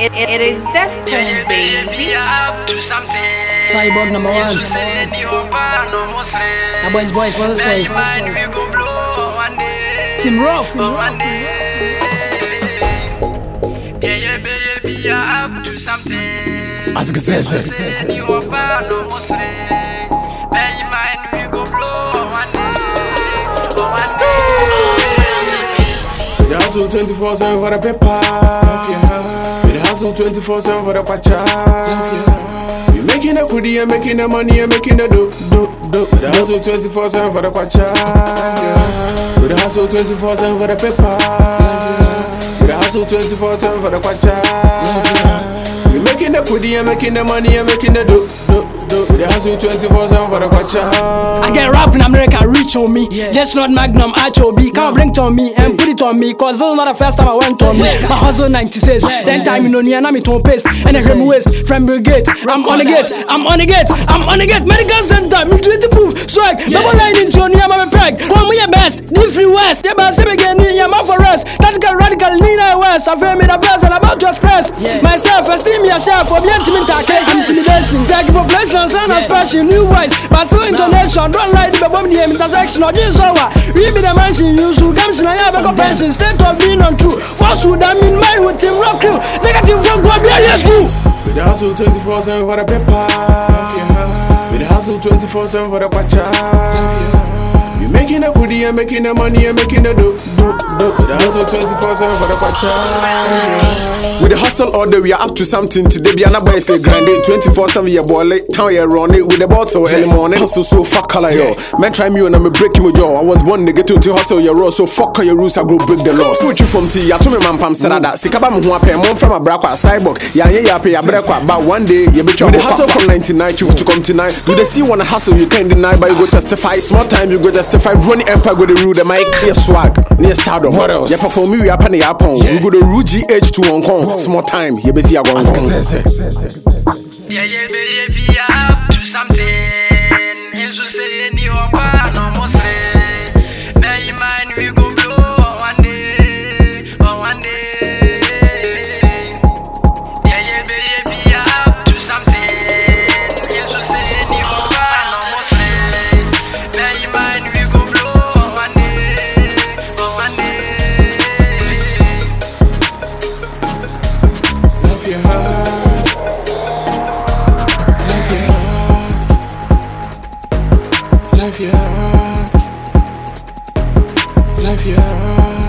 It, it, it is Deftones, baby. Cyborg number one. Now boys, boys, what to say? Team Rough. Ask Zeze. The hustle 24 7 for the paper. The hustle 24 7 for the pacha. You making a goodie and making the money and making the do, do, do. The hustle 24 7 for the pacha. The hustle 24 7 for the paper. The hustle 24 7 for the pacha. You making the goodie and making the money and making the do, do, do. The hustle 24 7 for the pacha. I get rap in America, reach on me. That's not Magnum, HOB. Come blink on me and put it on me. Cause this is not the first time I went on me. My hustle 96. Then time know, near me to paste. And then from waist, from brigade. I'm on the gate, I'm on the gate, I'm on the gate. Medical center, me do it to prove. Swag, double line into near my peg. One more best, different west. Yeah, but say again, yeah, my for us. Tactical radical, Nina West. I feel me the best and about to express myself. Esteem yourself, for me intimate, intimidation. Take population, son of special new voice. But still intonation, don't lie to the bomb the intersection of this hour. Read me the mansion, you so games, and I have a compassion. State of being untrue. Force would I mean mind with Team Rock Crew. Negative from God, yeah, school. With the hustle 24 7 for the paper. With the hustle 24 7 for the pacha. You making a goodie and making the money and making the do, do, do. With the hustle 24 7 for the pacha. With the hustle order, we are up to something today. Be another boy say grande 24 7 year boy, late town year run it with the bottle early morning. Hustle so fuck color yo. Man try me and I'm breaking my jaw. I was born nigga to hustle your raw, so fuck all your rules, I go break the laws. Put you from T, I told me man pam said that. Sikaba mo pay mom from a brakwa cyborg. Ya ya ya pay a brakwa, but one day you be With the hustle from 99 to to come to 9. Do they see one hustle you can't deny, but you go testify. Small time you go testify. Running empire go the rule the mic. Near swag, near stardom. What else? Yeah, perform me we up and the upon. We go the rule GH to Hong Kong. Small time, you be see I go. Ask Yeah, yeah, Life, yeah. Life, yeah.